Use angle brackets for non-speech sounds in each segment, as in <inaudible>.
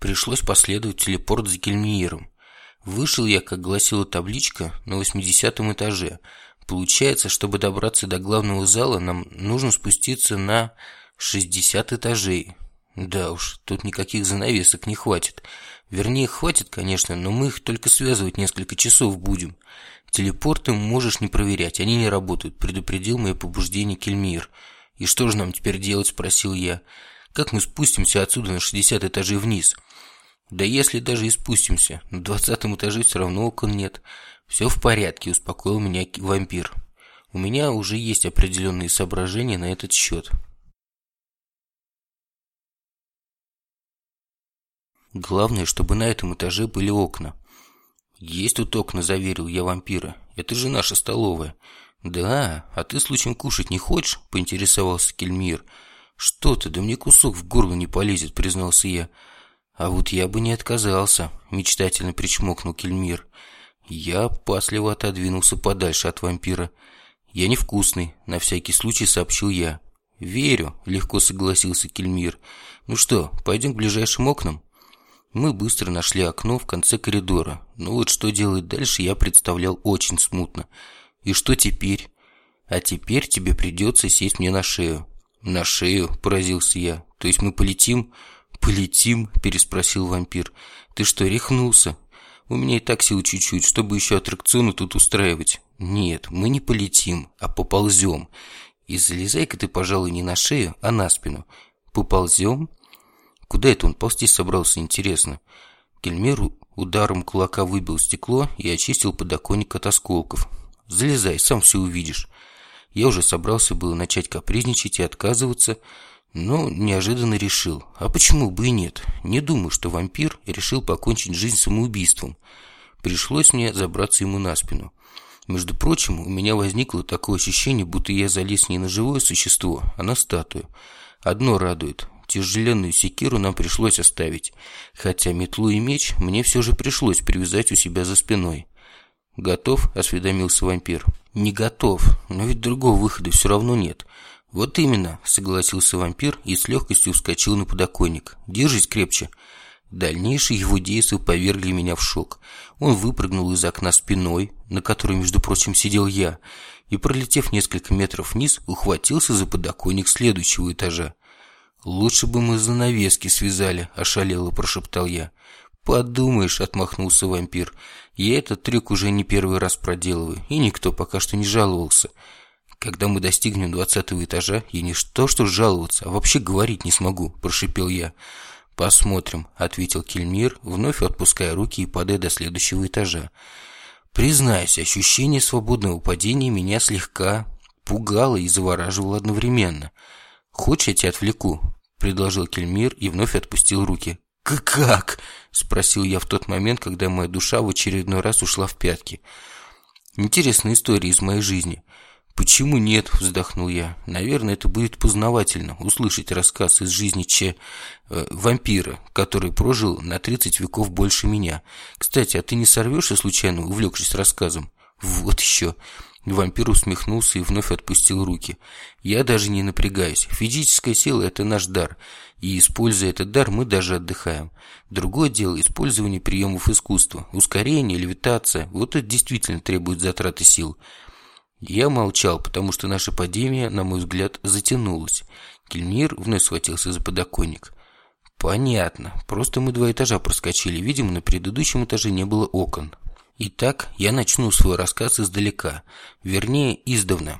Пришлось последовать телепорт за Кельмиером. Вышел я, как гласила табличка, на 80 этаже. Получается, чтобы добраться до главного зала, нам нужно спуститься на 60 этажей. Да уж, тут никаких занавесок не хватит. Вернее, хватит, конечно, но мы их только связывать несколько часов будем. Телепорты можешь не проверять, они не работают, предупредил мое побуждение Кельмир. И что же нам теперь делать, спросил я. Как мы спустимся отсюда на 60 этажей вниз? Да если даже и спустимся, на двадцатом этаже все равно окон нет. Все в порядке, успокоил меня вампир. У меня уже есть определенные соображения на этот счет. Главное, чтобы на этом этаже были окна. «Есть тут окна», – заверил я вампира. «Это же наша столовая». «Да, а ты случаем кушать не хочешь?» – поинтересовался Кельмир. «Что ты, да мне кусок в горло не полезет», – признался я. «А вот я бы не отказался», – мечтательно причмокнул Кельмир. Я опасливо отодвинулся подальше от вампира. «Я невкусный», – на всякий случай сообщил я. «Верю», – легко согласился Кельмир. «Ну что, пойдем к ближайшим окнам?» Мы быстро нашли окно в конце коридора. Но вот что делать дальше, я представлял очень смутно. «И что теперь?» «А теперь тебе придется сесть мне на шею». «На шею?» – поразился я. «То есть мы полетим?» «Полетим?» – переспросил вампир. «Ты что, рехнулся? У меня и так сил чуть-чуть, чтобы еще аттракционы тут устраивать». «Нет, мы не полетим, а поползем. И залезай-ка ты, пожалуй, не на шею, а на спину. Поползем?» Куда это он ползти собрался, интересно? Кельмер ударом кулака выбил стекло и очистил подоконник от осколков. «Залезай, сам все увидишь». Я уже собрался было начать капризничать и отказываться, но неожиданно решил, а почему бы и нет? Не думаю, что вампир решил покончить жизнь самоубийством. Пришлось мне забраться ему на спину. Между прочим, у меня возникло такое ощущение, будто я залез не на живое существо, а на статую. Одно радует. Тяжеленную секиру нам пришлось оставить, хотя метлу и меч мне все же пришлось привязать у себя за спиной. «Готов?» – осведомился вампир. «Не готов, но ведь другого выхода все равно нет. «Вот именно», – согласился вампир и с легкостью вскочил на подоконник. «Держись крепче». Дальнейшие его действия повергли меня в шок. Он выпрыгнул из окна спиной, на которой, между прочим, сидел я, и, пролетев несколько метров вниз, ухватился за подоконник следующего этажа. «Лучше бы мы занавески связали», – ошалело прошептал я. «Подумаешь», – отмахнулся вампир. «Я этот трюк уже не первый раз проделываю, и никто пока что не жаловался». Когда мы достигнем двадцатого этажа, я не что что жаловаться, а вообще говорить не смогу, прошипел я. Посмотрим, ответил Кельмир, вновь отпуская руки и падая до следующего этажа. Признаюсь, ощущение свободного падения меня слегка пугало и завораживало одновременно. «Хочешь, я тебя отвлеку?» – предложил Кельмир и вновь отпустил руки. «Как?» – спросил я в тот момент, когда моя душа в очередной раз ушла в пятки. Интересная история из моей жизни. «Почему нет?» – вздохнул я. «Наверное, это будет познавательно услышать рассказ из жизни Че э, вампира, который прожил на 30 веков больше меня. Кстати, а ты не сорвешься случайно, увлекшись рассказом?» «Вот еще!» Вампир усмехнулся и вновь отпустил руки. «Я даже не напрягаюсь. Физическая сила – это наш дар, и, используя этот дар, мы даже отдыхаем. Другое дело – использование приемов искусства. Ускорение, левитация – вот это действительно требует затраты сил». Я молчал, потому что наша падение, на мой взгляд, затянулось. Кельмир вновь схватился за подоконник. Понятно. Просто мы два этажа проскочили. Видимо, на предыдущем этаже не было окон. Итак, я начну свой рассказ издалека. Вернее, издавна.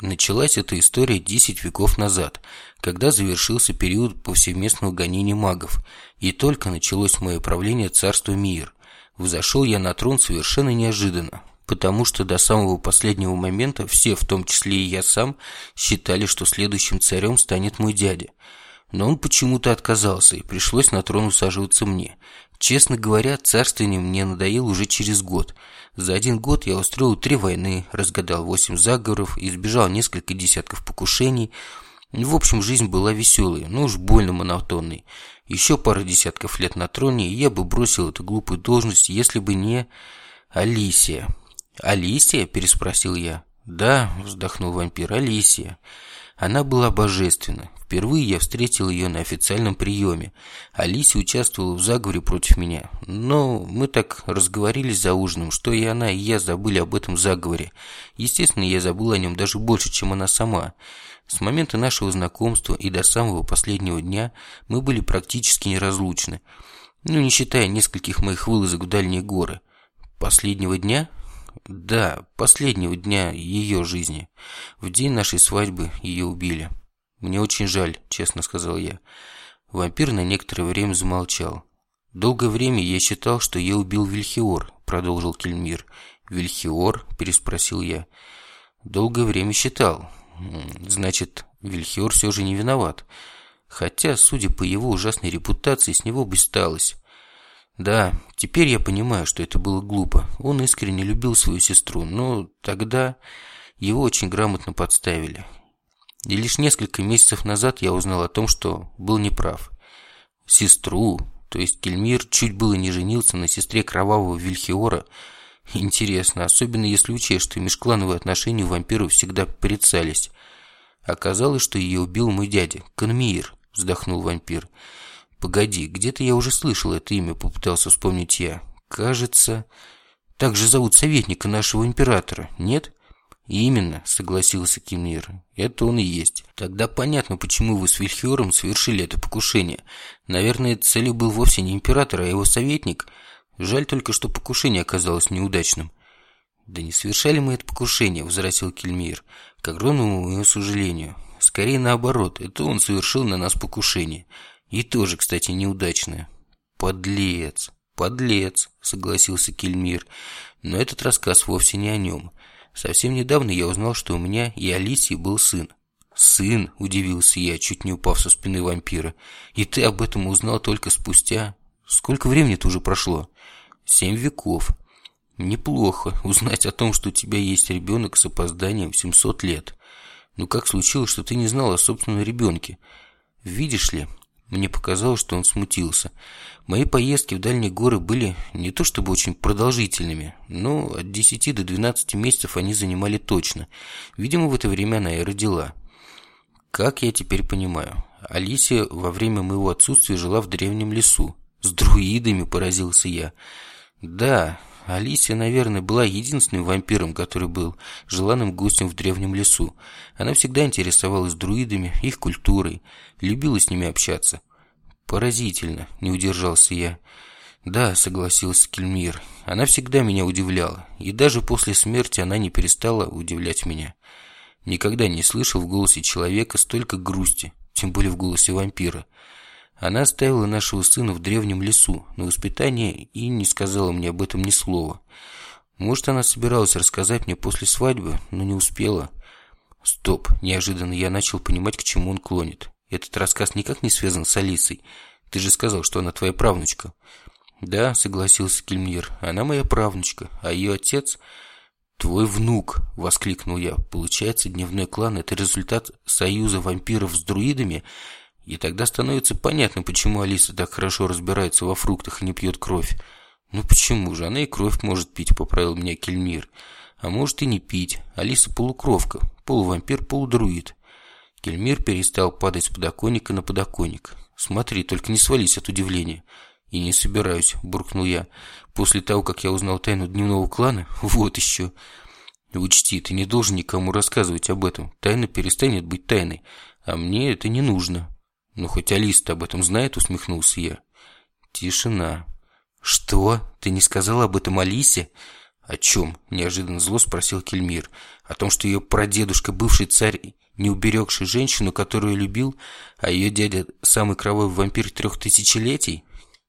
Началась эта история 10 веков назад, когда завершился период повсеместного гонения магов, и только началось мое правление царства Мир. Взошел я на трон совершенно неожиданно, потому что до самого последнего момента все, в том числе и я сам, считали, что следующим царем станет мой дядя. Но он почему-то отказался, и пришлось на трон усаживаться мне. Честно говоря, царствование мне надоело уже через год. За один год я устроил три войны, разгадал восемь заговоров, избежал несколько десятков покушений. В общем, жизнь была веселой, но уж больно монотонной. Еще пару десятков лет на троне, и я бы бросил эту глупую должность, если бы не Алисия. «Алисия?» – переспросил я. «Да», – вздохнул вампир, – «Алисия». Она была божественна. Впервые я встретил ее на официальном приеме. Алисия участвовала в заговоре против меня. Но мы так разговорились за ужином, что и она, и я забыли об этом заговоре. Естественно, я забыл о нем даже больше, чем она сама. С момента нашего знакомства и до самого последнего дня мы были практически неразлучны. Ну, не считая нескольких моих вылазок в дальние горы. Последнего дня? Да, последнего дня ее жизни. В день нашей свадьбы ее убили. «Мне очень жаль», – честно сказал я. Вампир на некоторое время замолчал. «Долгое время я считал, что я убил Вильхиор», – продолжил Кельмир. «Вильхиор?» – переспросил я. «Долгое время считал. Значит, Вильхиор все же не виноват. Хотя, судя по его ужасной репутации, с него бы сталось. Да, теперь я понимаю, что это было глупо. Он искренне любил свою сестру, но тогда его очень грамотно подставили. И лишь несколько месяцев назад я узнал о том, что был неправ. Сестру, то есть Кельмир, чуть было не женился на сестре кровавого Вильхиора. Интересно, особенно если учесть, что межклановые отношения у вампиров всегда порицались. Оказалось, что ее убил мой дядя, Канмиир, вздохнул вампир. Погоди, где-то я уже слышал это имя, попытался вспомнить я. Кажется, так же зовут советника нашего императора, нет? «Именно», — согласился Кимир. «Это он и есть. Тогда понятно, почему вы с Вильхиором совершили это покушение. Наверное, целью был вовсе не император, а его советник. Жаль только, что покушение оказалось неудачным». «Да не совершали мы это покушение», — возразил Кельмир. «К огромному моему сожалению. Скорее наоборот, это он совершил на нас покушение. И тоже, кстати, неудачное». «Подлец, подлец», — согласился Кельмир. «Но этот рассказ вовсе не о нем». Совсем недавно я узнал, что у меня и Алисии был сын. «Сын?» – удивился я, чуть не упав со спины вампира. «И ты об этом узнал только спустя? Сколько времени-то уже прошло?» «Семь веков. Неплохо узнать о том, что у тебя есть ребенок с опозданием в 700 лет. Но как случилось, что ты не знал о собственном ребенке? Видишь ли, мне показалось, что он смутился. Мои поездки в дальние горы были не то чтобы очень продолжительными, но от 10 до 12 месяцев они занимали точно. Видимо, в это время она и родила. Как я теперь понимаю, Алисия во время моего отсутствия жила в древнем лесу. С друидами поразился я. Да, Алисия, наверное, была единственным вампиром, который был желанным гостем в древнем лесу. Она всегда интересовалась друидами, их культурой, любила с ними общаться. Поразительно, не удержался я. Да, согласился Кельмир. Она всегда меня удивляла, и даже после смерти она не перестала удивлять меня. Никогда не слышал в голосе человека столько грусти, тем более в голосе вампира. Она оставила нашего сына в древнем лесу на воспитание и не сказала мне об этом ни слова. Может, она собиралась рассказать мне после свадьбы, но не успела. Стоп, неожиданно я начал понимать, к чему он клонит. Этот рассказ никак не связан с Алисой. Ты же сказал, что она твоя правнучка. Да, согласился Кельмир, она моя правнучка, а ее отец... «Твой внук!» – воскликнул я. «Получается, дневной клан – это результат союза вампиров с друидами и тогда становится понятно, почему Алиса так хорошо разбирается во фруктах и не пьет кровь. Ну почему же? Она и кровь может пить, поправил меня Кельмир. А может и не пить. Алиса полукровка, полувампир, полудруид. Кельмир перестал падать с подоконника на подоконник. Смотри, только не свались от удивления. И не собираюсь, буркнул я. После того, как я узнал тайну дневного клана, <laughs> вот еще. Учти, ты не должен никому рассказывать об этом. Тайна перестанет быть тайной. А мне это не нужно. «Ну, хоть Алиса об этом знает», — усмехнулся я. Тишина. «Что? Ты не сказал об этом Алисе?» «О чем?» – неожиданно зло спросил Кельмир. «О том, что ее прадедушка, бывший царь, не уберегший женщину, которую любил, а ее дядя – самый кровавый вампир трех тысячелетий?»